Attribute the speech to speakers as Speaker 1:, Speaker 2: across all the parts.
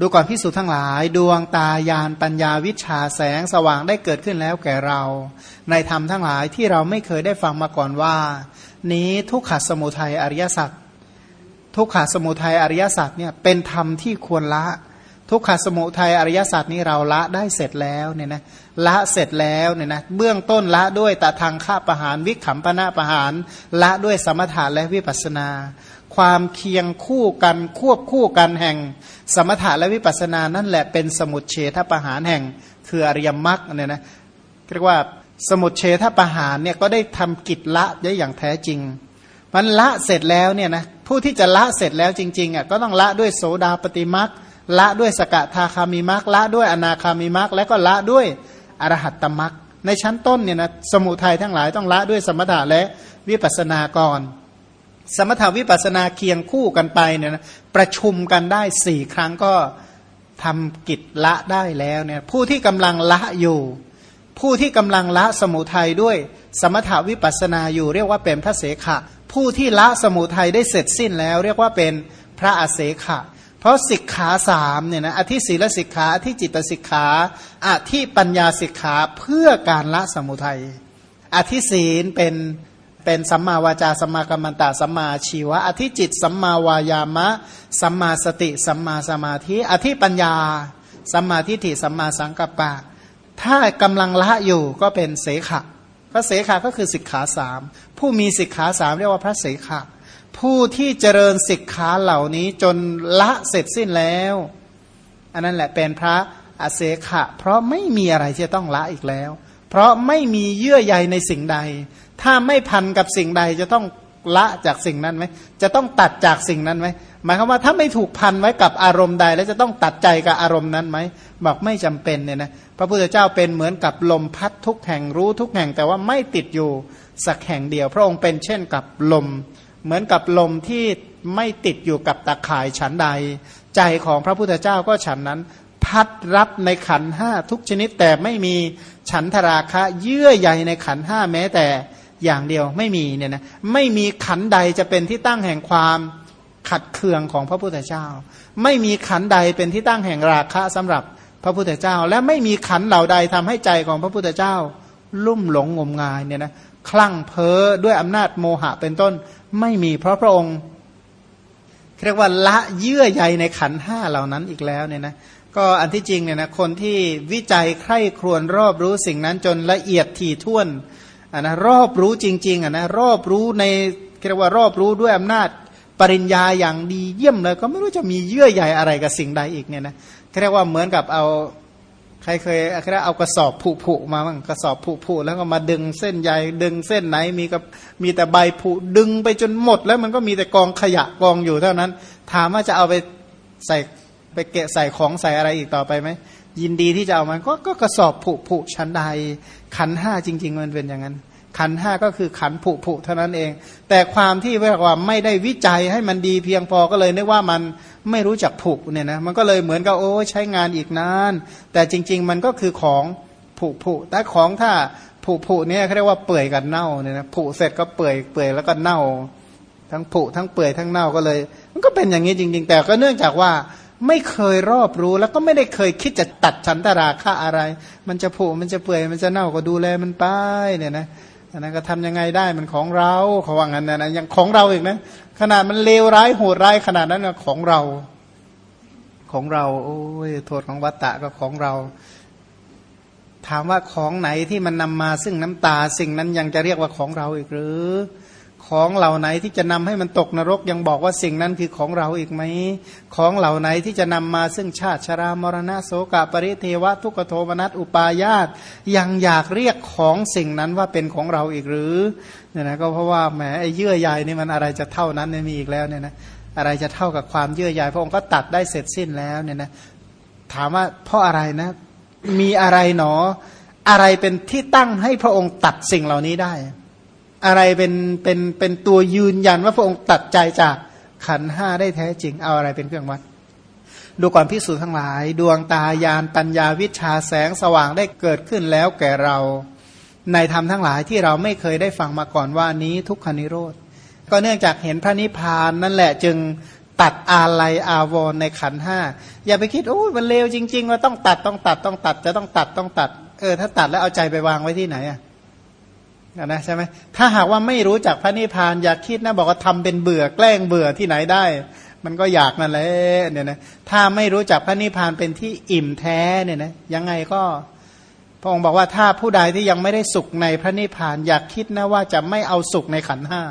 Speaker 1: ดูก่อนพิสูจทั้งหลาย ดวงตายานปัญญาวิชาแสงสว่างได้เกิดขึ้นแล้วแก่เรา ในธรรมทั้งหลายที่เราไม่เคยได้ฟังมาก่อนว่า นี้ทุกขสมุทัยอริยสัจทุกขสมุทัยอริยสัจเนี่ยเป็นธรรมที่ควรละ ทุกขสมุทัยอริยสัจนี้เราละได้เสร็จแล้วเนี่ยนะละเสร็จแล้วเนี่ยนะเบื้องต้นละด้วยตะทางฆ่าประหารวิขำปนาประหารละด้วยสมถะและวิปัสนา ความเคียงคู่กันควบคู่กันแห่ง สมถะและวิปัสสนานั่นแหละเป็นสมุดเฉทประหารแห่ง คืออริยมรรคเนี่ยนะเรียกว่าสมุดเฉทประหารเนี่ยก็ได้ทำกิจละได้อย่างแท้จริงมันละเสร็จแล้วเนี่ยนะผู้ที่จะละเสร็จแล้วจริงๆอะก็ต้องละด้วยโสดาปฏิมรรคละด้วยสกทาคามิมรรคละด้วยอนาคามิมรรคและก็ละด้วยอรหัตตมรรคในชั้นต้นเนี่ยนะสมุทัยทั้งหลายต้องละด้วยสมถะและวิปัสสนาก่อน สมถาวิปัสนาเคียงคู่กันไปเนี่ยนะประชุมกันได้สี่ครั้งก็ทำกิจละได้แล้วเนี่ยผู้ที่กำลังละอยู่ ผู้ที่กำลังละสมุทัยด้วย สมถาวิปัสนาอยู่เรียกว่าเป็นพระเสขะ ผู้ที่ละสมุทัยได้เสร็จสิ้นแล้ว เรียกว่าเป็นพระอเสขะ เพราะสิกขาสามเนี่ยนะอธิศีลสิกขาอธิจิตสิกขาอธิปัญญาสิกขาเพื่อการละสมุทัยอธิศีลเป็น เป็นสัมมาวาจาสัมมากัมมันตะสัมมาชีวะ อธิจิตสัมมาวายามะ สัมมาสติ สัมมาสมาธิ อธิปัญญา สัมมาทิฏฐิสัมมาสังกัปปะ ถ้ากำลังละอยู่ก็เป็นเสขะพระเสขะก็คือสิกขาสามผู้มีสิกขาสามเรียกว่าพระเสขะผู้ที่เจริญสิกขาเหล่านี้จนละเสร็จสิ้นแล้ว อันนั้นแหละเป็นพระอเสขะ เพราะไม่มีอะไรที่จะต้องละอีกแล้ว เพราะไม่มีเยื่อใยในสิ่งใด ถ้าไม่พันกับสิ่งใดจะต้องละจากสิ่งนั้นไหมจะต้องตัดจากสิ่งนั้นไหมหมายความว่าถ้าไม่ถูกพันไว้กับอารมณ์ใด แล้วจะต้องตัดใจกับอารมณ์นั้นไหมบอกไม่จำเป็นเนี่ยนะพระพุทธเจ้าเป็นเหมือนกับลมพัดทุกแห่งรู้ทุกแห่ง แต่ว่าไม่ติดอยู่สักแห่งเดียว พระองค์เป็นเช่นกับลม เหมือนกับลมที่ไม่ติดอยู่กับตะข่ายฉันใด ใจของพระพุทธเจ้าก็ฉันนั้น พัดรับในขันห้าทุกชนิดแต่ไม่มีฉันทราคะเยื่อใยในขันห้าแม้แต่ อย่างเดียวไม่มีเนี่ยนะไม่มีขันใดจะเป็นที่ตั้งแห่งความขัดเคืองของพระพุทธเจ้า ไม่มีขันใดเป็นที่ตั้งแห่งราคะสำหรับพระพุทธเจ้า และไม่มีขันเหล่าใดทำให้ใจของพระพุทธเจ้า ลุ่มหลงงมงายเนี่ยนะคลั่งเพ้อด้วยอำนาจโมหะเป็นต้น ไม่มีเพราะพระองค์เรียกว่าละเยื่อใยในขันห้าเหล่านั้นอีกแล้วเนี่ยนะก็อันที่จริงเนี่ยนะคนที่วิจัยใคร่ครวญรอบรู้สิ่งนั้นจนละเอียดถี่ถ้วน อะนะรอบรู้จริงๆอะนะรอบรู้ในเรียกว่ารอบรู้ด้วยอำนาจปริญญาอย่างดีเยี่ยมเลย ก็ไม่รู้จะมีเยื่อใยอะไรกับสิ่งใดอีกเนี่ยนะเรียกว่าเหมือนกับเอาใครเคยเรียกเอากระสอบผุผุมาบ้างกระสอบผุผุแล้วก็มาดึงเส้นใยดึงเส้นไหนมีกับมีแต่ใบผุดึงไปจนหมด แล้วมันก็มีแต่กองขยะกองอยู่เท่านั้น ถามว่าจะเอาไปใส่ไปเกะใส่ของใส่อะไรอีกต่อไปไหม ยินดีที่จะเอามันก็ก็กระสอบผุผุชั้นใด ขันห้าจริง ๆ มันเป็นอย่างนั้น ขันห้าก็คือขันผุผุเท่านั้นเอง แต่ความที่ว่าไม่ได้วิจัยให้มันดีเพียงพอก็เลยนึกว่ามันไม่รู้จักผุเนี่ยนะมันก็เลยเหมือนกับโอ้ใช้งานอีกนาน แต่จริง ๆ มันก็คือของผุผุแต่ของถ้าผุผุเนี่ยเขาเรียกว่าเปื่อยกันเน่าเนี่ยนะผุเสร็จก็เปื่อยเปื่อยแล้วก็เน่า ทั้งผุทั้งเปื่อยทั้งเน่าก็เลย มันก็เป็นอย่างนี้จริง ๆ แต่ก็เนื่องจากว่า ไม่เคยรอบรู้แล้วก็ไม่ได้เคยคิดจะตัดฉันตราค่าอะไร มันจะผุมันจะเปื่อยมันจะเน่าก็ดูแลมันไปเนี่ยนะอันนั้นก็ทำยังไงได้มันของเราเขาว่างั้นนะนะยังของเราอีกนะขนาดมันเลวร้ายโหดร้ายขนาดนั้นนะของเรา ของเรา โอ้ยโทษของวัตตะก็ของเรา ถามว่าของไหนที่มันนำมาซึ่งน้ำตาสิ่งนั้นยังจะเรียกว่าของเราอีกหรือ ของเหล่าไหนที่จะนำให้มันตกนรกยังบอกว่าสิ่งนั้นคือของเราอีกไหม ของเหล่าไหนที่จะนำมาซึ่งชาติชรามรณะโสกปริเทวะทุกโทมนัสอุปาญาตยังอยากเรียกของสิ่งนั้นว่าเป็นของเราอีกหรือเนี่ยนะก็เพราะว่าแหมไอ้เยื่อใยนี่มันอะไรจะเท่านั้นเนี่มีอีกแล้วเนี่ยนะอะไรจะเท่ากับความเยื่อใยพระองค์ก็ตัดได้เสร็จสิ้นแล้วเนี่ยนะถามว่าเพราะอะไรนะ มีอะไรหนอ อะไรเป็นที่ตั้งให้พระองค์ตัดสิ่งเหล่านี้ได้ อะไรเป็นเป็นเป็นตัวยืนยันว่าพระองค์ตัดใจจากขันห้าได้แท้จริงเอาอะไรเป็นเครื่องวัด ดูก่อนพิสูจน์ทั้งหลาย ดวงตายานปัญญาวิชาแสงสว่างได้เกิดขึ้นแล้วแก่เรา ในธรรมทั้งหลายที่เราไม่เคยได้ฟังมาก่อนว่านี้ทุกขนิโรธ ก็เนื่องจากเห็นพระนิพพานนั่นแหละจึงตัดอะไรอาวรในขันห้าอย่าไปคิดโอ้ยมันเลวจริง ๆ ว่าต้องตัดต้องตัดต้องตัดจะต้องตัดต้องตัดเออถ้าตัดแล้วเอาใจไปวางไว้ที่ไหนอะ นะใช่ไหมถ้าหากว่าไม่รู้จักพระนิพพานอยากคิดนะบอกว่าทำเป็นเบื่อแกล้งเบื่อที่ไหนได้ มันก็อยากนั่นแหละเนี่ยนะถ้าไม่รู้จักพระนิพพานเป็นที่อิ่มแท้เนี่ยนะยังไงก็พระองค์บอกว่าถ้าผู้ใดที่ยังไม่ได้สุขในพระนิพพานอยากคิดนะว่าจะไม่เอาสุขในขันห้า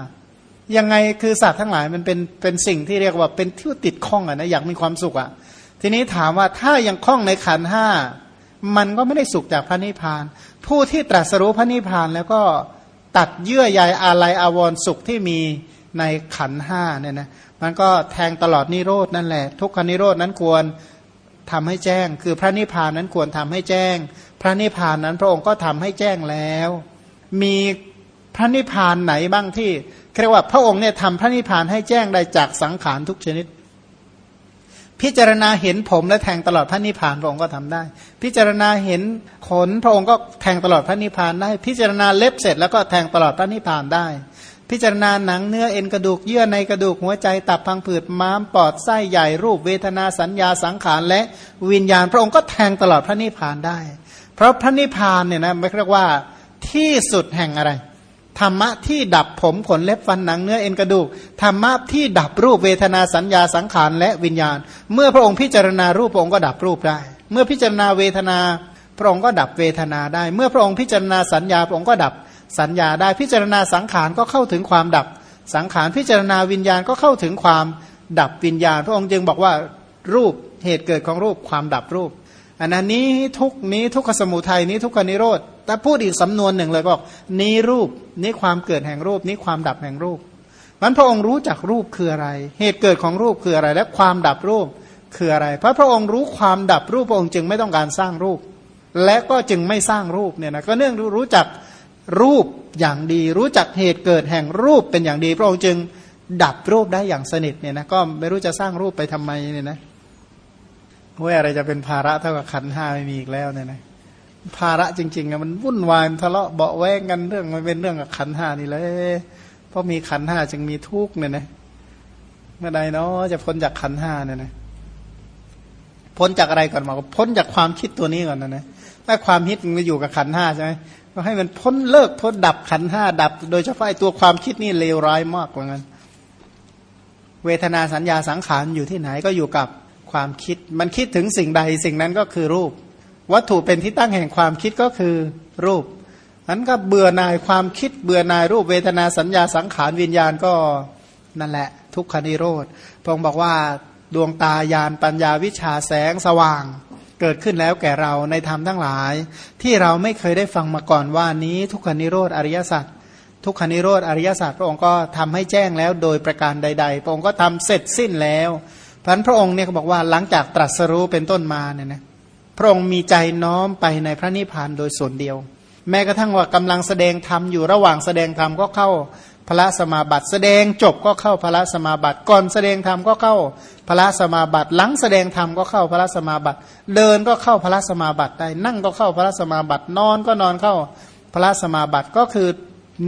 Speaker 1: ยังไงคือสัตว์ทั้งหลายมันเป็นเป็นสิ่งที่เรียกว่าเป็นที่ติดข้องอะนะอยากมีความสุขอะ ทีนี้ถามว่าถ้ายังข้องในขันห้ามันก็ไม่ได้สุขจากพระนิพพาน ผู้ที่ตรัสรู้พระนิพพานแล้วก็ตัดเยื่อใยอาลัยอาวรสุขที่มีในขันห้าเนี่ยนะมันก็แทงตลอดนิโรดนั่นแหละ ทุกขนิโรดนั้นควรทำให้แจ้ง คือพระนิพพานนั้นควรทำให้แจ้ง พระนิพพานนั้นพระองค์ก็ทำให้แจ้งแล้ว มีพระนิพพานไหนบ้างที่เรียกว่าพระองค์เนี่ยทำพระนิพพานให้แจ้งได้จากสังขารทุกชนิด พิจารณาเห็นผมและแทงตลอดพระนิพพานพระองค์ก็ทำได้ พิจารณาเห็นขนพระองค์ก็แทงตลอดพระนิพพานได้ พิจารณาเล็บเสร็จแล้วก็แทงตลอดพระนิพพานได้ พิจารณาหนังเนื้อเอ็นกระดูกเยื่อในกระดูกหัวใจตับพังผืดม้ามปอดไส้ใหญ่รูปเวทนาสัญญาสังขารและวิญญาณพระองค์ก็แทงตลอดพระนิพพานได้ เพราะพระนิพพานเนี่ยนะไม่เรียกว่าที่สุดแห่งอะไร ธรรมะที่ดับผมขนเล็บฟันหนังเนื้อเอ็นกระดูกธรรมะที่ดับรูปเวทนาสัญญาสังขารและวิญญาณ เมื่อพระองค์พิจารณารูปพระองค์ก็ดับรูปได้ เมื่อพิจารณาเวทนา พระองค์ก็ดับเวทนาได้ เมื่อพระองค์พิจารณาสัญญาพระองค์ก็ดับสัญญาได้พิจารณาสังขารก็เข้าถึงความดับ สังขารพิจารณาวิญญาณก็เข้าถึงความดับวิญญาณ พระองค์จึงบอกว่ารูปเหตุเกิดของรูปความดับรูป อันนั้นนี้ทุกนี้ทุกขสมุทัยนี้ทุกขนิโรธแต่พูดอีกสำนวนหนึ่งเลยบอกนี้รูปนี้ความเกิดแห่งรูปนี้ความดับแห่งรูปมันพระองค์รู้จักรูปคืออะไร เหตุเกิดของรูปคืออะไร และความดับรูปคืออะไร เพราะพระองค์รู้ความดับรูปพระองค์จึงไม่ต้องการสร้างรูป และก็จึงไม่สร้างรูปเนี่ยนะก็เนื่องรู้จักรูปอย่างดี รู้จักเหตุเกิดแห่งรูปเป็นอย่างดี พระองค์จึงดับรูปได้อย่างสนิทเนี่ยนะก็ไม่รู้จะสร้างรูปไปทำไมเนี่ยนะ ว่าอะไรจะเป็นภาระเท่ากับขันห้าไม่มีอีกแล้วเนี่ยนะภาระจริงๆอะมันวุ่นวายทะเลาะเบาแวงกันเรื่องมันเป็นเรื่องกับขันห้านี่เลยเพราะมีขันห้าจึงมีทุกข์เนี่ยนะเมื่อใดเนาะจะพ้นจากขันห้าเนี่ยนะพ้นจากอะไรก่อนมาพ้นจากความคิดตัวนี้ก่อนนะนะถ้าความคิดมันอยู่กับขันห้าใช่ไหมก็ให้มันพ้นเลิกพ้นดับขันห้าดับ โดยเฉพาะตัวความคิดนี่เลวร้ายมากกว่านั้น เวทนาสัญญาสังขารอยู่ที่ไหนก็อยู่กับ ความคิด มันคิดถึงสิ่งใดสิ่งนั้นก็คือรูป วัตถุเป็นที่ตั้งแห่งความคิดก็คือรูปนั้นก็เบื่อหน่ายความคิดเบื่อหน่ายรูปเวทนาสัญญาสังขารวิญญาณก็นั่นแหละ ทุกขนิโรธพระองค์บอกว่าดวงตายานปัญญาวิชาแสงสว่าง เกิดขึ้นแล้วแก่เราในธรรมทั้งหลาย ที่เราไม่เคยได้ฟังมาก่อนว่านี้ทุกขนิโรธอริยสัจทุกขนิโรธอริยสัจพระองค์ก็ทำให้แจ้งแล้วโดยประการใด ๆ พระองค์ก็ทำเสร็จสิ้นแล้ว พันพระองค์เนี่ยเขาบอกว่าหลังจากตรัสรู้เป็นต้นมาเนี่ยนะพระองค์มีใจน้อมไปในพระนิพพานโดยส่วนเดียว แม้กระทั่งว่ากำลังแสดงธรรมอยู่ระหว่างแสดงธรรมก็เข้าพระสมาบัติ แสดงจบก็เข้าพระสมาบัติ ก่อนแสดงธรรมก็เข้าพระสมาบัติ หลังแสดงธรรมก็เข้าพระสมาบัติ เดินก็เข้าพระสมาบัติได้นั่งก็เข้าพระสมาบัตินอนก็นอนเข้าพระสมาบัติก็คือ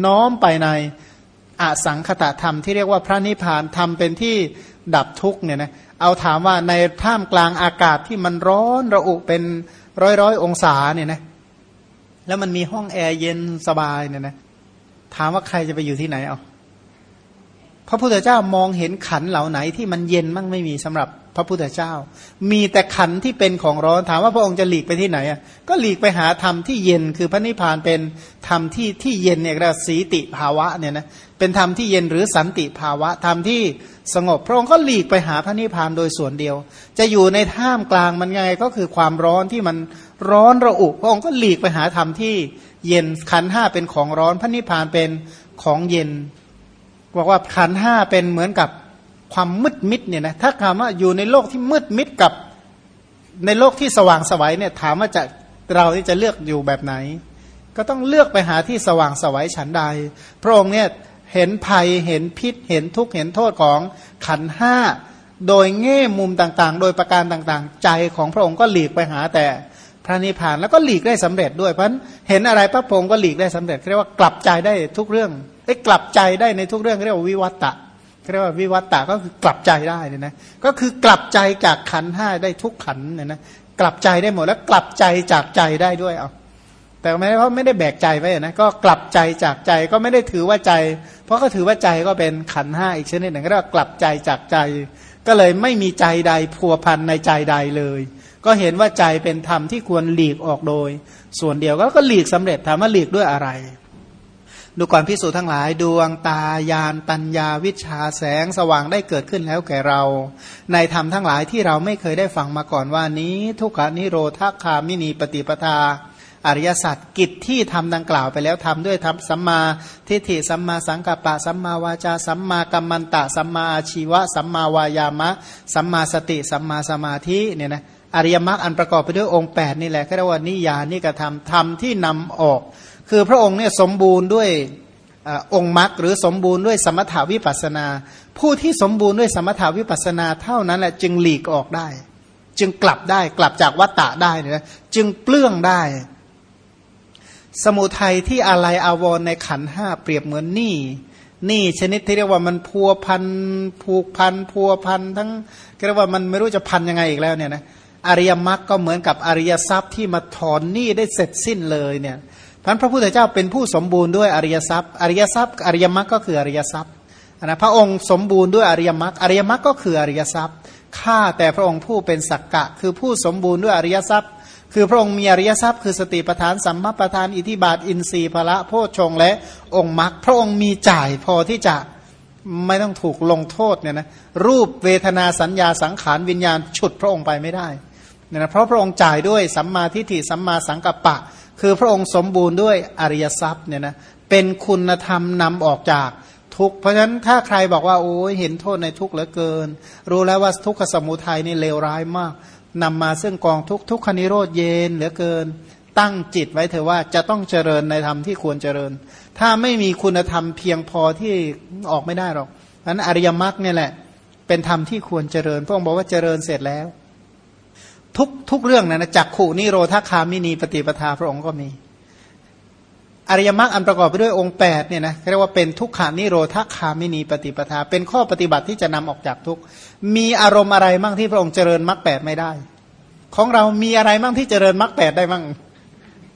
Speaker 1: น้อมไปในอสังคตธรรมที่เรียกว่าพระนิพพานธรรมเป็นที่ ดับทุกเนี่ยนะเอาถามว่าในท่ามกลางอากาศที่มันร้อนระอุเป็นร้อยร้อยองศาเนี่ยนะแล้วมันมีห้องแอร์เย็นสบายเนี่ยนะถามว่าใครจะไปอยู่ที่ไหนเอา พระพุทธเจ้ามองเห็นขันเหล่าไหนที่มันเย็นมั่งไม่มีสำหรับพระพุทธเจ้า มีแต่ขันที่เป็นของร้อนถามว่าพระองค์จะหลีกไปที่ไหนอะก็หลีกไปหาธรรมที่เย็นคือพระนิพพานเป็นธรรมที่ที่เย็นเนี่ยเรียกสีติภาวะเนี่ยนะเป็นธรรมที่เย็นหรือสันติภาวะธรรมที่สงบ พระองค์ก็หลีกไปหาพระนิพพานโดยส่วนเดียว จะอยู่ในท่ามกลางมันไงก็คือความร้อนที่มันร้อนระอุพระองค์ก็หลีกไปหาธรรมที่เย็นขันห้าเป็นของร้อนพระนิพพานเป็นของเย็น บอกว่าขันห้าเป็นเหมือนกับความมืดมิดเนี่ยนะถ้าถามว่าอยู่ในโลกที่มืดมิดกับในโลกที่สว่างสวัยเนี่ยถามว่าจะเราที่จะเลือกอยู่แบบไหน ก็ต้องเลือกไปหาที่สว่างสวัยฉันใด พระองค์เนี่ยเห็นภัยเห็นพิษ เห็นทุกข์เห็นโทษของขันห้าโดยแง่มุมต่างๆ โดยประการต่างๆ ใจของพระองค์ก็หลีกไปหาแต่พระนิพพานแล้วก็หลีกได้สำเร็จด้วยเพราะเห็นอะไรพระพง์ก็หลีกได้สำเร็จเรียกว่ากลับใจได้ทุกเรื่อง ไอ้กลับใจได้ในทุกเรื่องเรียกว่าวิวัตตะเรียกว่าวิวัตตะก็คือกลับใจได้เนี่ยนะก็คือกลับใจจากขันห้าได้ทุกขันเนี่ยนะกลับใจได้หมดแล้วกลับใจจากใจได้ด้วยเอาแต่ไม่ได้เพราะไม่ได้แบกใจไว้นะก็กลับใจจากใจก็ไม่ได้ถือว่าใจ เพราะก็ถือว่าใจก็เป็นขันห้าอีกชนิดหนึ่งก็เรียกว่ากลับใจจากใจ ก็เลยไม่มีใจใดพัวพันในใจใดเลย ก็เห็นว่าใจเป็นธรรมที่ควรหลีกออกโดย ส่วนเดียวก็ก็หลีกสำเร็จถามว่าหลีกด้วยอะไร ดูก่อนพิสูจทั้งหลายดวงตายานปัญญาวิชาแสงสว่างได้เกิดขึ้นแล้วแก่เรา ในธรรมทั้งหลายที่เราไม่เคยได้ฟังมาก่อนว่านี้ ทุกขานิโรธาคามินีปฏิปทา อริยสัจกิจที่ทำดังกล่าวไปแล้วทำด้วยทำสัมมาทิฏฐิสัมมาสังกัปปะสัมมาวาจาสัมมากัมมันตะสัมมาอาชีวะสัมมาวายามะ สัมมาสติสัมมาสมาธิเนี่ยนะอริยมรรคอันประกอบไปด้วยองค์8นี่แหละก็เรียกว่านิยานิกระทำธรรมที่นำออก คือพระองค์เนี่ยสมบูรณ์ด้วยองค์มรรคหรือสมบูรณ์ด้วยสมถาวิปัสนา ผู้ที่สมบูรณ์ด้วยสมถาวิปัสนาเท่านั้นแหละจึงหลีกออกได้ จึงกลับได้กลับจากวัตตะได้นะจึงเปลื้องได้ สมุทัยที่อะไรอาวรในขันห้าเปรียบเหมือนหนี้หนี้ชนิดที่เรียกว่ามันพัวพันผูกพันพัวพันทั้งเรียกว่ามันไม่รู้จะพันยังไงอีกแล้วเนี่ยนะอริยมรรคก็เหมือนกับอริยทรัพย์ที่มาถอนหนี้ได้เสร็จสิ้นเลยเนี่ย พันพระพุทธเจ้าเป็นผู้สมบูรณ์ด้วยอริยทรัพย์ อริยทรัพย์ อริยมรรคก็คืออริยทรัพย์นะพระองค์สมบูรณ์ด้วยอริยมรรคอริยมรรคก็คืออริยทรัพย์ข้าแต่พระองค์ผู้เป็นสักกะ คือผู้สมบูรณ์ด้วยอริยทรัพย์ คือพระองค์มีอริยทรัพย์ คือสติปทานสัมมาปทานอิทิบาทอินทรีย์พละโพชงและองค์มรรคพระองค์มีจ่ายพอที่จะไม่ต้องถูกลงโทษเนี่ยนะรูปเวทนาสัญญาสังขารวิญญาณฉุดพระองค์ไปไม่ได้เนี่ยนะเพราะพระองค์จ่ายด้วยสัมมาทิฏฐิสัมมาสังกัปปะ คือพระองค์สมบูรณ์ด้วยอริยทรัพย์เนี่ยนะเป็นคุณธรรมนำออกจากทุกเพราะฉะนั้นถ้าใครบอกว่าโอ้ยเห็นโทษในทุกเหลือเกิน รู้แล้วว่าทุกขสมุทัยนี่เลวร้ายมากนำมาซึ่งกองทุกทุกขนิโรธเย็นเหลือเกิน ตั้งจิตไว้เถอะว่าจะต้องเจริญในธรรมที่ควรเจริญ ถ้าไม่มีคุณธรรมเพียงพอที่ออกไม่ได้หรอกนั้นอริยมรรคเนี่ยแหละ เป็นธรรมที่ควรเจริญพระองค์บอกว่าเจริญเสร็จแล้ว ทุกทุกเรื่องนะนะจักขู่นิโรธคามินีปฏิปทาพระองค์ก็มีอริยมรรคอันประกอบไปด้วยองค์8เนี่ยนะเรียกว่าเป็นทุกขานิโรธคามินีปฏิปทา เป็นข้อปฏิบัติที่จะนำออกจากทุกมีอารมณ์อะไรมั่งที่พระองค์เจริญมรรคแปดไม่ได้ ของเรามีอะไรมั่งที่เจริญมรรคแปดได้มั่ง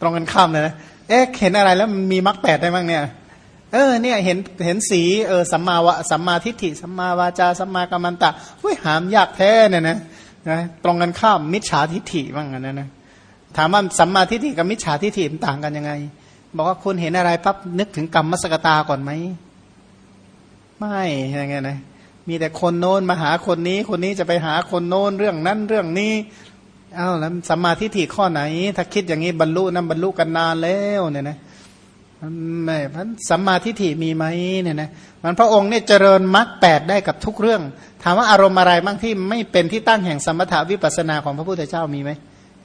Speaker 1: ตรงกันข้ามเลยนะเอ๊ะเห็นอะไรแล้วมีมรรคแปดได้มั่งเนี่ยเออเนี่ยเห็นเห็นสีเออสัมมาวะสัมมาทิฏฐิสัมมาวาจาสัมมากัมมันตะเฮ้ยหามยากแท้เนี่ยนะ นะตรงกันข้ามมิจฉาทิฏฐิบ้างนะนะถามว่าสัมมาทิฏฐิกับมิจฉาทิฏฐิมันต่างกันยังไง บอกว่าคุณเห็นอะไรปั๊บนึกถึงกรรมมสกตาก่อนไหมไม่ยังไงนะมีแต่คนโน้นมาหาคนนี้ คนนี้จะไปหาคนโน้นเรื่องนั้นเรื่องนี้อ้าวแล้วสัมมาทิฏฐิข้อไหน ถ้าคิดอย่างนี้บรรลุนั้นบรรลุกันนานแล้วเนี่ยนะ ไม่พันสัมมาทิฏฐิมีไหมเนี่ยนะมันพระองค์เนี่ยเจริญมรรคแปดได้กับทุกเรื่อง ถามว่าอารมณ์อะไรบ้างที่ไม่เป็นที่ตั้งแห่งสมถาวิปัสนาของพระพุทธเจ้ามีไหม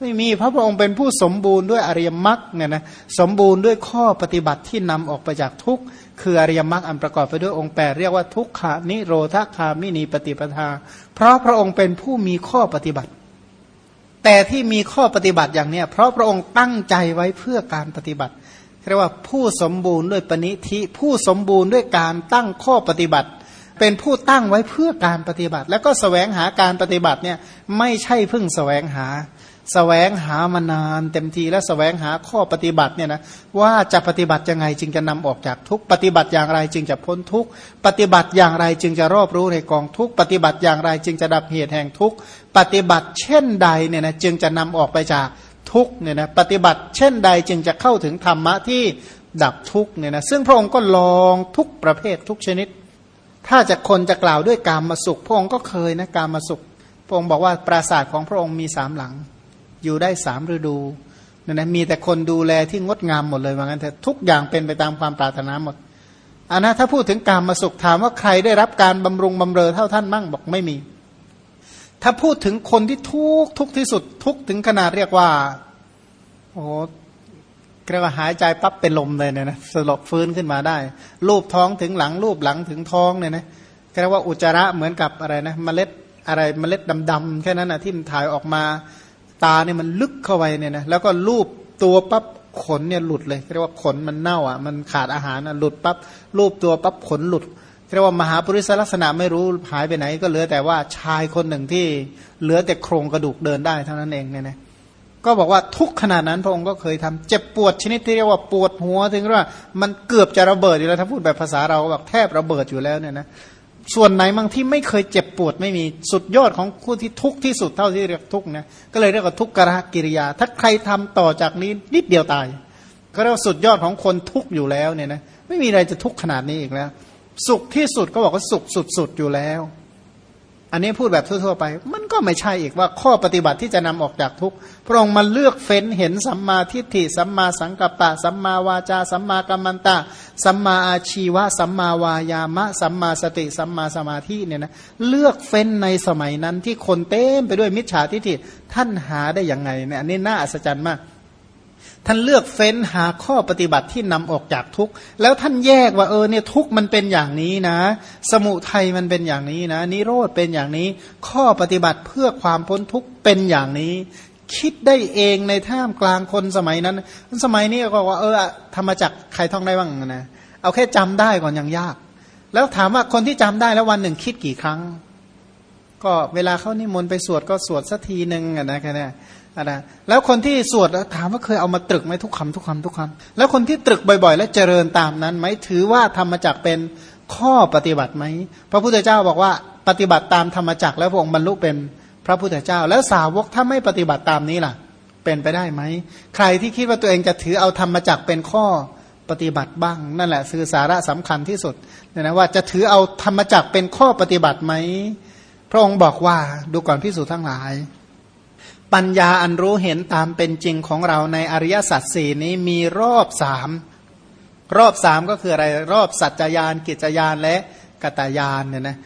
Speaker 1: ไม่มีพระพระองค์เป็นผู้สมบูรณ์ด้วยอริยมรรคเนี่ยนะสมบูรณ์ด้วยข้อปฏิบัติที่นำออกไปจากทุกคืออริยมรรคอันประกอบไปด้วยองค์แปดเรียกว่าทุกขานิโรธคามินีปฏิปทา เพราะพระองค์เป็นผู้มีข้อปฏิบัติ แต่ที่มีข้อปฏิบัติอย่างเนี้ยเพราะพระองค์ตั้งใจไว้เพื่อการปฏิบัติ เรียกว่าผู้สมบูรณ์ด้วยปณิธิผู้สมบูรณ์ด้วยการตั้งข้อปฏิบัติ เป็นผู้ตั้งไว้เพื่อการปฏิบัติ แล้วก็สแสวงหาการปฏิบัติเนี่ยไม่ใช่เพิ่งสแสวงหาสแสวงหามานานเต็มทีแล้วสแสวงหาข้อปฏิบัติเนี่ยนะว่าจะปฏิบัติยังไงจึงจะนำออกจากทุกปฏิบัติอย่างไรจึงจะพ้นทุกปฏิบัติอย่างไรจึงจะรอบรู้ในกองทุกปฏิบัติอย่างไรจึงจะดับเหตุแห่งทุกปฏิบัติเช่นใดเนี่ยนะจึงจะนำออกไปจาก ทุกเนี่ยนะปฏิบัติเช่นใดจึงจะเข้าถึงธรรมะที่ดับทุกเนี่ยนะซึ่งพระองค์ก็ลองทุกประเภททุกชนิด ถ้าจะคนจะกล่าวด้วยการมาสุข พระองค์ก็เคยนะการมาสุข พระองค์บอกว่าปราสาทของพระองค์มีสามหลัง อยู่ได้สามฤดูเนี่ยนะมีแต่คนดูแลที่งดงามหมดเลยว่างั้นแต่ทุกอย่างเป็นไปตามความปรารถนาหมดอันนะถ้าพูดถึงการมาสุขถามว่าใครได้รับการบำรุงบำเรอเท่าท่านมั่งบอกไม่มี ถ้าพูดถึงคนที่ทุกทุกที่สุด ทุกถึงขนาดเรียกว่าโอ้เรียกว่าหายใจปั๊บเป็นลมเลยเนี่ยนะสลบฟื้นขึ้นมาได้รูปท้องถึงหลังรูปหลังถึงท้องเนี่ยนะเรียกว่าอุจจาระเหมือนกับอะไรนะเมล็ดอะไรเมล็ดดำๆแค่นั้นนะที่มันถ่ายออกมาตาเนี่ยมันลึกเข้าไปเนี่ยนะแล้วก็รูปตัวปั๊บขนเนี่ยหลุดเลยเรียกว่าขนมันเน่าอะมันขาดอาหารอะหลุดปั๊บรูปตัวปั๊บขนหลุด เรียกว่ามหาปริศลักษณะไม่รู้หายไปไหน ก็เหลือแต่ว่าชายคนหนึ่งที่เหลือแต่โครงกระดูกเดินได้เท่านั้นเองเนี่ยนะก็บอกว่าทุกขนาดนั้นพระองค์ก็เคยทำเจ็บปวดชนิดที่เรียกว่าปวดหัวถึงว่ามันเกือบจะระเบิดอยู่แล้วถ้าพูดแบบภาษาเราแบบแทบระเบิดอยู่แล้วเนี่ยนะส่วนไหนบางที่ไม่เคยเจ็บปวดไม่มีสุดยอดของผู้ที่ทุกข์ที่สุดเท่าที่เรียกทุกข์นะก็เลยเรียกว่าทุกขกิริยา ถ้าใครทำต่อจากนี้นิดเดียวตาย ก็เรียกว่าสุดยอดของคนทุกข์อยู่แล้วเนี่ยนะไม่มีอะไรจะทุกข์ขนาดนี้อีกแล้ว สุขที่สุดก็บอกว่าสุขสุดๆอยู่แล้ว อันนี้พูดแบบทั่วๆไป มันก็ไม่ใช่อีกว่าข้อปฏิบัติที่จะนำออกจากทุกข์พระองค์มาเลือกเฟ้นเห็นสัมมาทิฏฐิสัมมาสังกัปปะ สัมมาวาจา สัมมากัมมันตะ สัมมาอาชีวะ สัมมาวายามะ สัมมาสติ สัมมาสมาธิเนี่ยนะเลือกเฟ้นในสมัยนั้นที่คนเต็มไปด้วยมิจฉาทิฏฐิท่านหาได้อย่างไงเนี่ยอันนี้น่าอัศจรรย์มาก ท่านเลือกเฟ้นหาข้อปฏิบัติที่นำออกจากทุกข์แล้วท่านแยกว่าเออเนี่ยทุกข์มันเป็นอย่างนี้นะ สมุทัยมันเป็นอย่างนี้นะนิโรธเป็นอย่างนี้ ข้อปฏิบัติเพื่อความพ้นทุกข์เป็นอย่างนี้ คิดได้เองในท่ามกลางคนสมัยนั้น สมัยนี้ก็ว่าเออธรรมจักใครท่องได้บ้างนะเอาแค่จำได้ก่อนยังยาก แล้วถามว่าคนที่จำได้แล้ววันหนึ่งคิดกี่ครั้ง ก็เวลาเขานิมนต์ไปสวดก็สวดสักทีหนึ่งนะแค่นี้ นะแล้วคนที่สวดถามว่าเคยเอามาตรึกไหมทุกคำทุกคำทุกคำแล้วคนที่ตรึกบ่อย ๆ และเจริญตามนั้นไหมถือว่าธรรมจักเป็นข้อปฏิบัติไหมพระพุทธเจ้าบอกว่าปฏิบัติตามธรรมจักแล้วพระองค์บรรลุเป็นพระพุทธเจ้า แล้วสาวกถ้าไม่ปฏิบัติตามนี้ล่ะ เป็นไปได้ไหมใครที่คิดว่าตัวเองจะถือเอาธรรมจักเป็นข้อปฏิบัติบ้างนั่นแหละคือสาระสำคัญที่สุดเนี่ยนะว่าจะถือเอาธรรมจักเป็นข้อปฏิบัติไหมพระองค์บอกว่าดูก่อนพิสูจน์ทั้งหลาย ปัญญาอันรู้เห็นตามเป็นจริงของเราในอริยสัจสี่นี้มีรอบสามรอบสามก็คืออะไรรอบสัจจยานกิจยานและกตายานเนี่ยนะ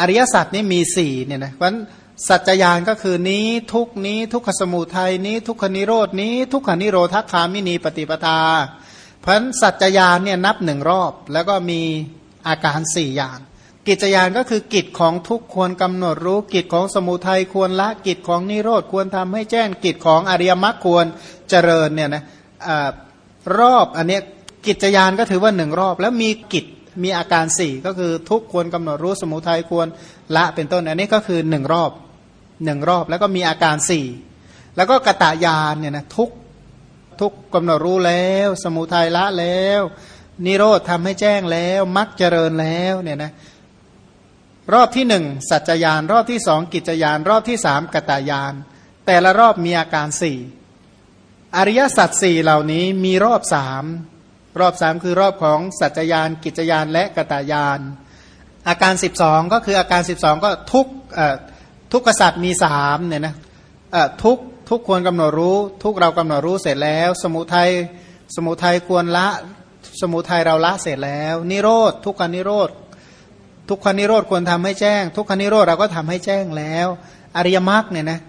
Speaker 1: อริยสัจนี้มีสี่เนี่ยนะเพราะสัจจยานก็คือนี้ทุกนี้ทุกขสมุทัยนี้ทุกขนิโรดนี้ ทุกขนิโรธคามินีปฏิปทา เพราะสัจจยานเนี่ยนับหนึ่งรอบ แล้วก็มีอาการสี่อย่าง กิจยานก็คือกิจของทุกควรกำหนดรู้กิจของสมุทัยควรละกิจของนิโรธควรทำให้แจ้งกิจของอริยมรรคควรเจริญเนี่ยนะรอบอันนี้กิจยานก็ถือว่าหนึ่งรอบ แล้วมีกิจมีอาการสี่ก็คือทุกควรกำหนดรู้สมุทัยควรละเป็นต้น อันนี้ก็คือหนึ่งรอบหนึ่งรอบแล้วก็มีอาการสี่แล้วก็กตายานเนี่ยนะทุกทุกกำหนดรู้แล้ว สมุทัยละแล้ว นิโรธทำให้แจ้งแล้วมรรคเจริญแล้วเนี่ยนะ รอบที่หนึ่งสัจจยานรอบที่สองกิจยานรอบที่สามกตายาน แต่ละรอบมีอาการสี่อริยสัจสี่เหล่านี้มีรอบสามรอบสามคือรอบของสัจจยาน กิจยานและกตายาน อาการสิบสองก็คืออาการสิบสองก็ทุกทุกขสัจมีสามเนี่ยนะทุกทุกควรกำหนดรู้ ทุกเรากำหนดรู้เสร็จแล้ว สมุทัยสมุทัยควรละ สมุทัยเราละเสร็จแล้ว นิโรธทุกขานิโรธ ทุกขนิโรธควรทำให้แจ้ง ทุกขนิโรธเราก็ทำให้แจ้งแล้ว อริยมรรคเนี่ยนะ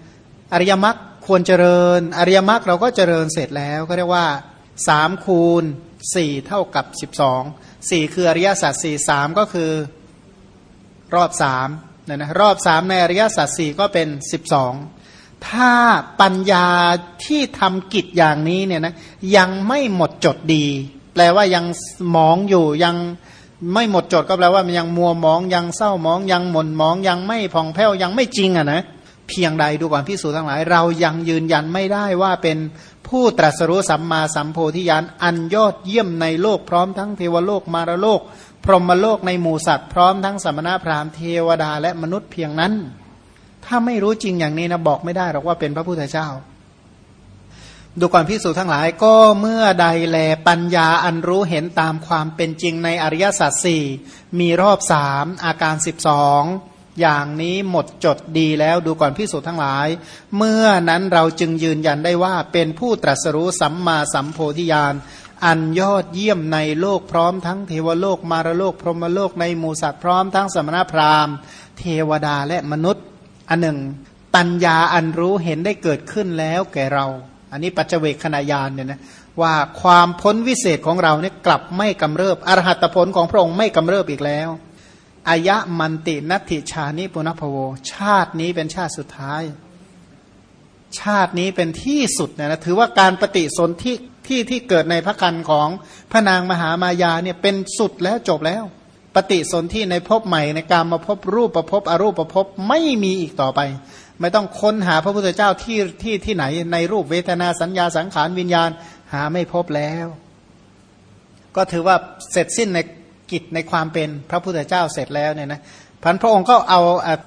Speaker 1: อริยมรรคควรเจริญ อริยมรรคเราก็เจริญเสร็จแล้วก็เรียกว่าสามคูณสี่เท่ากับสิบสองสี่คืออริยสัจสี่สามก็คือรอบสามเนี่ยนะรอบสามในอริยสัจสี่ก็เป็นสิบสองถ้าปัญญาที่ทำกิจอย่างนี้เนี่ยนะยังไม่หมดจดดี แปลว่ายังมองอยู่ยัง ไม่หมดจดก็แปลว่ามันยังมัวมองยังเศร้ามองยังหม่นมองยังไม่ผ่องแผ้วยังไม่จริงอะนะเพียงใดดูก่อนพิสูจนทั้งหลาย เรายังยืนยันไม่ได้ว่าเป็นผู้ตรัสรู้สัมมาสัมโพธิญาณอันยอดเยี่ยมในโลกพร้อมทั้งเทวโลกมารโลก พรหมโลกในหมู่สัตว์พร้อมทั้งสมณพราหมณ์เทวดาและมนุษย์เพียงนั้น ถ้าไม่รู้จริงอย่างนี้นะบอกไม่ได้หรอกว่าเป็นพระพุทธเจ้า ดูก่อนพิสูจน์ทั้งหลายก็เมื่อใดแลปัญญาอันรู้เห็นตามความเป็นจริงในอริยสัจสี่มีรอบสามอาการสิบสองอย่างนี้หมดจดดีแล้วดูก่อนพิสูจน์ทั้งหลาย เมื่อนั้นเราจึงยืนยันได้ว่าเป็นผู้ตรัสรู้สัมมาสัมโพธิญาณอันยอดเยี่ยมในโลกพร้อมทั้งเทวโลกมารโลกพรหมโลกในหมูสัตว์พร้อมทั้งสมณพราหมณ์ เทวดาและมนุษย์ อันหนึ่ง ปัญญาอันรู้เห็นได้เกิดขึ้นแล้วแก่เรา อันนี้ปัจเจกขณะยานเนี่ยนะว่าความพ้นวิเศษของเราเนี่ยกลับไม่กำเริบอรหัตผลของพระองค์ไม่กำเริบอีกแล้วอายะมันตินัติชานิปุณพโว ชาตินี้เป็นชาติสุดท้าย ชาตินี้เป็นที่สุดนะนะถือว่าการปฏิสนธิที่ที่เกิดในพระคันของพระนางมหามายาเนี่ยเป็นสุดแล้วจบแล้ว ปฏิสนธิในภพใหม่ในการมาพบรูปประพบอรูปประพบไม่มีอีกต่อไป ไม่ต้องค้นหาพระพุทธเจ้าที่ที่ที่ไหนในรูปเวทนาสัญญาสังขารวิญญาณหาไม่พบแล้ว ก็ถือว่าเสร็จสิ้นในกิจในความเป็นพระพุทธเจ้าเสร็จแล้วเนี่ยนะพันพระองค์ก็เอา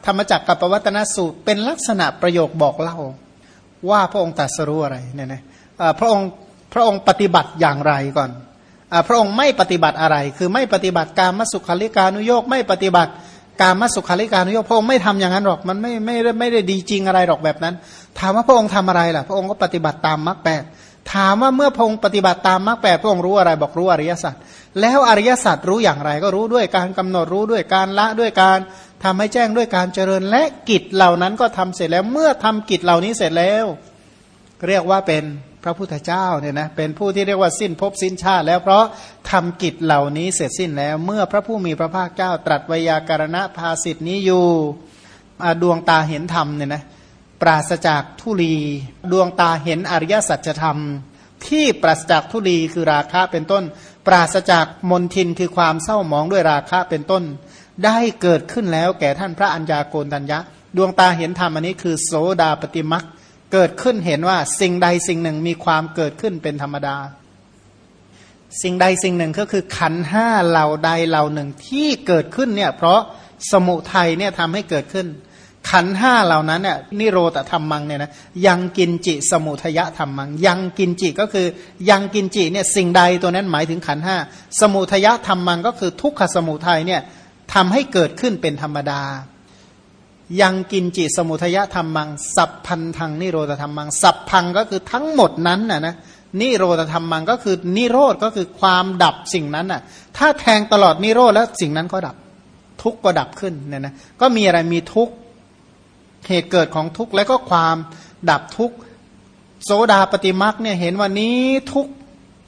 Speaker 1: ธรรมจักรกับปวัตนสูตรเป็นลักษณะประโยคบอกเล่า ว่าพระองค์ตรัสรู้อะไรเนี่ยนะพระองค์พระองค์ปฏิบัติอย่างไรก่อนอพระองค์ไม่ปฏิบัติอะไร คือไม่ปฏิบัติการมสุขาริการนุโยกไม่ปฏิบัติ การมสุขาริการนุโยกพระองค์ไม่ทำอย่างนั้นหรอกมันไม่ไม่ไม่ได้ดีจริงอะไรหรอกแบบนั้น ถามว่าพระองค์ทำอะไรล่ะ พระองค์ก็ปฏิบัติตามมรรคแปดถามว่าเมื่อพระองค์ปฏิบัติตามมรรคแปดพระองค์รู้อะไรบอกรู้อริยสัจแล้วอริยสัจรู้อย่างไรก็รู้ด้วยการกำหนดรู้ด้วยการละด้วยการทำให้แจ้งด้วยการเจริญและกิจเหล่านั้นก็ทำเสร็จแล้วเมื่อทำกิจเหล่านี้เสร็จแล้ว เรียกว่าเป็น พระพุทธเจ้าเนี่ยนะเป็นผู้ที่เรียกว่าสิ้นภพสิ้นชาติ แล้วเพราะทำกิจเหล่านี้เสร็จสิ้นแล้ว เมื่อพระผู้มีพระภาคเจ้าตรัสวยาการณภาสิทธินี้อยู่ดวงตาเห็นธรรมเนี่ยนะปราศจากทุลีดวงตาเห็นอริยสัจธรรม ที่ปราศจากทุลีคือราคะเป็นต้น ปราศจากมนทินคือความเศร้าหมองด้วยราคะเป็นต้น ได้เกิดขึ้นแล้วแก่ท่านพระัญญาโกณทัญญะ ดวงตาเห็นธรรมอันนี้คือโสดาปฏิมัก เกิดขึ้นเห็นว่าสิ่งใดสิ่งหนึ่งมีความเกิดขึ้นเป็นธรรมดา สิ่งใดสิ่งหนึ่งก็คือขันห้าเหล่าใดเหล่าหนึ่งที่เกิดขึ้นเนี่ยเพราะสมุทัยเนี่ยทำให้เกิดขึ้น ขันห้าเหล่านั้นเนี่ยนิโรธธรรมมังเนี่ยนะยังกินจิสมุทยะธรรมมัง ยังกินจิก็คือยังกินจิเนี่ยสิ่งใดตัวนั้นหมายถึงขันห้าสมุทยะธรรมมังก็คือทุกขสมุทัยเนี่ยทำให้เกิดขึ้นเป็นธรรมดา ยังกินจิสมุทยธรรมัง สัพพันธังนิโรธธรรมัง สัพพังก็คือทั้งหมดนั้นน่ะนะนิโรธธรรมังก็คือนิโรธก็คือความดับสิ่งนั้นน่ะ ถ้าแทงตลอดนิโรธแล้วสิ่งนั้นก็ดับ ทุกก็ดับขึ้นเนี่ยนะก็มีอะไรมีทุกเหตุเกิดของทุกแล้วก็ความดับทุกโสดาปฏิมักเนี่ยเห็นว่านี้ทุก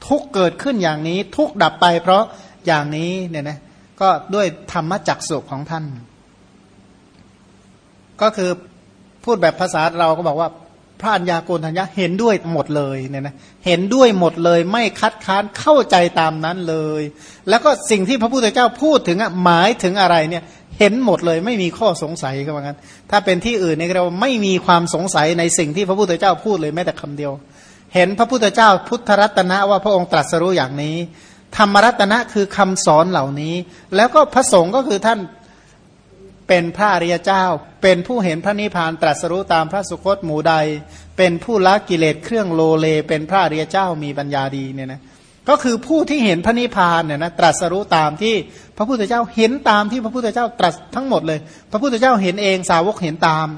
Speaker 1: ทุกเกิดขึ้นอย่างนี้ ทุกดับไปเพราะอย่างนี้เนี่ยนะก็ด้วยธรรมจักสุของท่าน ก็คือพูดแบบภาษาเราก็บอกว่าพระัญญาโกณทัญญาเห็นด้วยหมดเลยเนี่ยนะเห็นด้วยหมดเลยไม่คัดค้านเข้าใจตามนั้นเลย แล้วก็สิ่งที่พระพุทธเจ้าพูดถึงหมายถึงอะไรเนี่ยเห็นหมดเลยไม่มีข้อสงสัยก็ว่างั้น ถ้าเป็นที่อื่นเนี่ยเราไม่มีความสงสัยในสิ่งที่พระพุทธเจ้าพูดเลยแม้แต่คำเดียว เห็นพระพุทธเจ้าพุทธรัตนะว่าพระองค์ตรัสรู้อย่างนี้ ธรรมรัตนะคือคำสอนเหล่านี้ แล้วก็พระสงฆ์ก็คือท่าน เป็นพระอริยเจ้า เป็นผู้เห็นพระนิพพานตรัสรู้ตามพระสุคตหมู่ใด เป็นผู้ละกิเลสเครื่องโลเล เป็นพระอริยเจ้ามีปัญญาดีเนี่ยนะก็คือผู้ที่เห็นพระนิพพานเนี่ยนะตรัสรู้ตามที่พระพุทธเจ้าเห็นตามที่พระพุทธเจ้าตรัสทั้งหมดเลย พระพุทธเจ้าเห็นเองสาวกเห็นตาม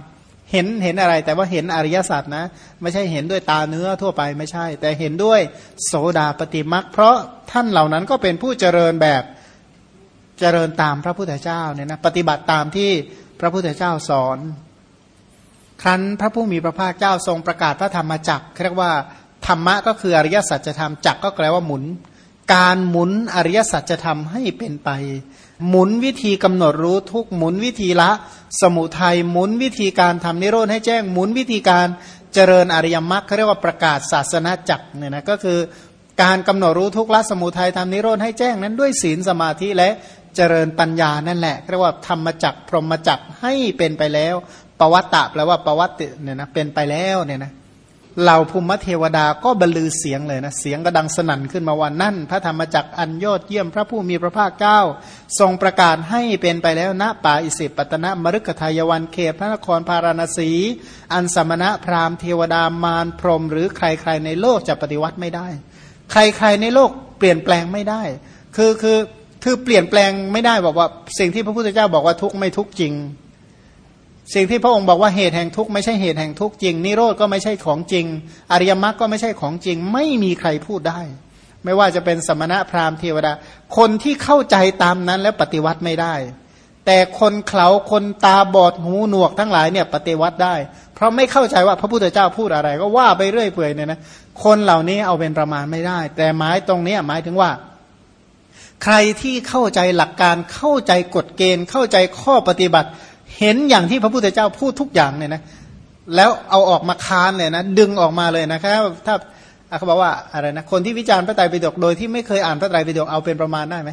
Speaker 1: เห็นเห็นอะไร แต่ว่าเห็นอริยสัจนะ ไม่ใช่เห็นด้วยตาเนื้อทั่วไปไม่ใช่ แต่เห็นด้วยโสดาปฏิมักเพราะท่านเหล่านั้นก็เป็นผู้เจริญแบบ เจริญตามพระพุทธเจ้าเนี่ยนะปฏิบัติตามที่พระพุทธเจ้าสอน ครั้นพระผู้มีพระภาคเจ้าทรงประกาศพระธรรมจักเรียกว่าธรรมะก็คืออริยสัจธรรมจักก็แปลว่าหมุน การหมุนอริยสัจธรรมให้เป็นไป หมุนวิธีกำหนดรู้ทุกหมุนวิธีละ สมุทัยหมุนวิธีการทำนิโรธให้แจ้งหมุนวิธีการเจริญอริยมรรคเขาเรียกว่าประกาศศาสนาจักเนี่ยนะก็คือการกำหนดรู้ทุกละสมุทัยทำนิโรธให้แจ้งนั้นด้วยศีลสมาธิและ เจริญปัญญานั่นแหละเรียกว่าธรรมจักพรหมจักให้เป็นไปแล้วปวัตตะแปลว่าปวัตติเนี่ยนะเป็นไปแล้วเนี่ยนะเหล่าภูมิเทวดาก็บรรลือเสียงเลยนะ เสียงกระดังสนั่นขึ้นมาวันนั่น พระธรรมจักอันยอดเยี่ยมพระผู้มีพระภาคเจ้า ทรงประกาศให้เป็นไปแล้วณป่าอิสิปตนะมรุกทายวันเขตพระนครพาราณสี อันสมณะพราหมณ์เทวดามารพรม หรือใครๆในโลกจะปฏิวัติไม่ได้ ใครๆในโลกเปลี่ยนแปลงไม่ได้ คือคือ คือเปลี่ยนแปลงไม่ได้บอกว่า สิ่งที่พระพุทธเจ้าบอกว่าทุกข์ไม่ทุกข์จริง สิ่งที่พระองค์บอกว่าเหตุแห่งทุกข์ไม่ใช่เหตุแห่งทุกข์จริง นิโรธก็ไม่ใช่ของจริง อริยมรรคก็ไม่ใช่ของจริง ไม่มีใครพูดได้ ไม่ว่าจะเป็นสมณะพราหมณ์เทวดา คนที่เข้าใจตามนั้นแล้วปฏิวัติไม่ได้ แต่คนเขาคนตาบอดหูหนวกทั้งหลายเนี่ยปฏิวัติได้ เพราะไม่เข้าใจว่าพระพุทธเจ้าพูดอะไร ก็ว่าไปเรื่อยเปื่อยเนี่ยนะคนเหล่านี้เอาเป็นประมาณไม่ได้ แต่หมายตรงนี้หมายถึงว่า ใครที่เข้าใจหลักการเข้าใจกฎเกณฑ์ เข้าใจข้อปฏิบัติ เห็นอย่างที่พระพุทธเจ้าพูดทุกอย่างเนี่ยนะแล้วเอาออกมาค้านเลยนะดึงออกมาเลยนะครับถ้าเขาบอกว่าอะไรนะคนที่วิจารณ์พระไตรปิฎกโดยที่ไม่เคยอ่านพระไตรปิฎกเอาเป็นประมาณได้ไหม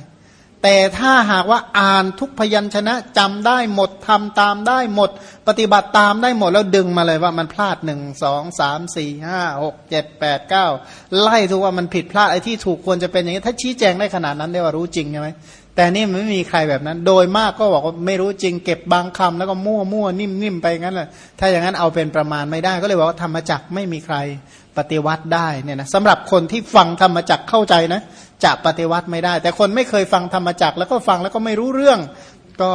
Speaker 1: แต่ถ้าหากว่าอ่านทุกพยัญชนะจำได้หมดทำตามได้หมด ปฏิบัติตามได้หมดแล้วดึงมาเลยว่ามันพลาดหนึ่งสองสามสี่ห้าหกเจ็ดแปดเก้าไล่ทุกว่ามันผิดพลาดไอ้ที่ถูกควรจะเป็นอย่างนี้ ถ้าชี้แจงได้ขนาดนั้นได้ว่ารู้จริงใช่ไหมแต่นี่มันไม่มีใครแบบนั้น โดยมากก็บอกว่าไม่รู้จริงเก็บบางคำแล้วก็มั่วมั่วนิ่มนิ่มไปงั้นแหละถ้าอย่างนั้นเอาเป็นประมาณไม่ได้ ก็เลยบอกว่าธรรมจักไม่มีใครปฏิวัติได้เนี่ยนะสำหรับคนที่ฟังธรรมจักเข้าใจนะ จะปฏิวัติไม่ได้ แต่คนไม่เคยฟังธรรมจักแล้วก็ฟังแล้วก็ไม่รู้เรื่อง ก็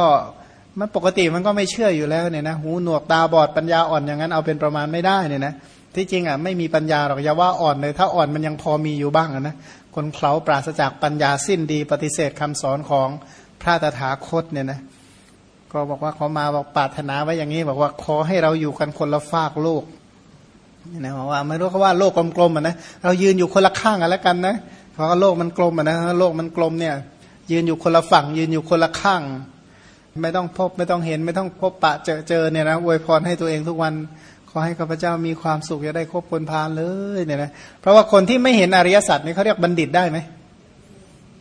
Speaker 1: มันปกติมันก็ไม่เชื่ออยู่แล้วเนี่ยนะหูหนวกตาบอดปัญญาอ่อนอย่างนั้นเอาเป็นประมาณไม่ได้เนี่ยนะที่จริงอะไม่มีปัญญาหรอกอย่าว่าอ่อนเลย ถ้าอ่อนมันยังพอมีอยู่บ้างนะคนเขาปราศจากปัญญาสิ้นดี ปฏิเสธคำสอนของพระตถาคตเนี่ยนะก็บอกว่าเขามาบอกปรารถนาไว้อย่างนี้ บอกว่าขอให้เราอยู่กันคนละฝากโลกนี่นะบอกว่าไม่รู้เขาว่าโลกกลมๆอะนะเรายืนอยู่คนละข้างกันแล้วกันนะ เพราะโลกมันกลมอะนะโลกมันกลมเนี่ย ยืนอยู่คนละฝั่ง ยืนอยู่คนละข้าง ไม่ต้องพบไม่ต้องเห็น ไม่ต้องพบปะเจอเจอเนี่ยนะอวยพรให้ตัวเองทุกวันขอให้ข้าพเจ้ามีความสุขจะได้คบคนพาลเลยเนี่ยนะเพราะว่าคนที่ไม่เห็นอริยสัจนี่เขาเรียกบัณฑิตได้ไหม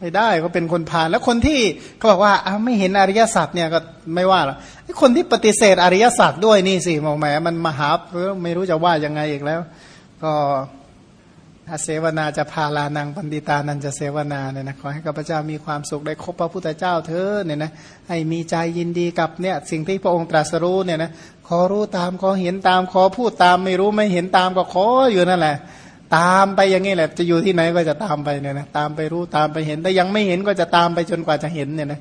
Speaker 1: ไม่ได้ก็เป็นคนพาลแล้วคนที่เขาบอกว่าอ้าไม่เห็นอริยสัจเนี่ยก็ไม่ว่าหรอกคนที่ปฏิเสธอริยสัจด้วยนี่สิมองแหมมันมหาไม่รู้จะว่ายังไงอีกแล้ว ก็ อาเสวนาจะพาลานังปันติตานันจะเสวนาเนี่ยนะขอให้ข้าพเจ้ามีความสุขได้คบพระพุทธเจ้าเธอเนี่ยนะให้มีใจยินดีกับเนี่ยสิ่งที่พระองค์ตรัสรู้เนี่ยนะขอรู้ตามขอเห็นตามขอพูดตามไม่รู้ไม่เห็นตามก็ขออยู่นั่นแหละ ตามไปอย่างนี้แหละ จะอยู่ที่ไหนก็จะตามไปเนี่ยนะตามไปรู้ตามไปเห็นแต่ยังไม่เห็นก็จะตามไปจนกว่าจะเห็นเนี่ยนะ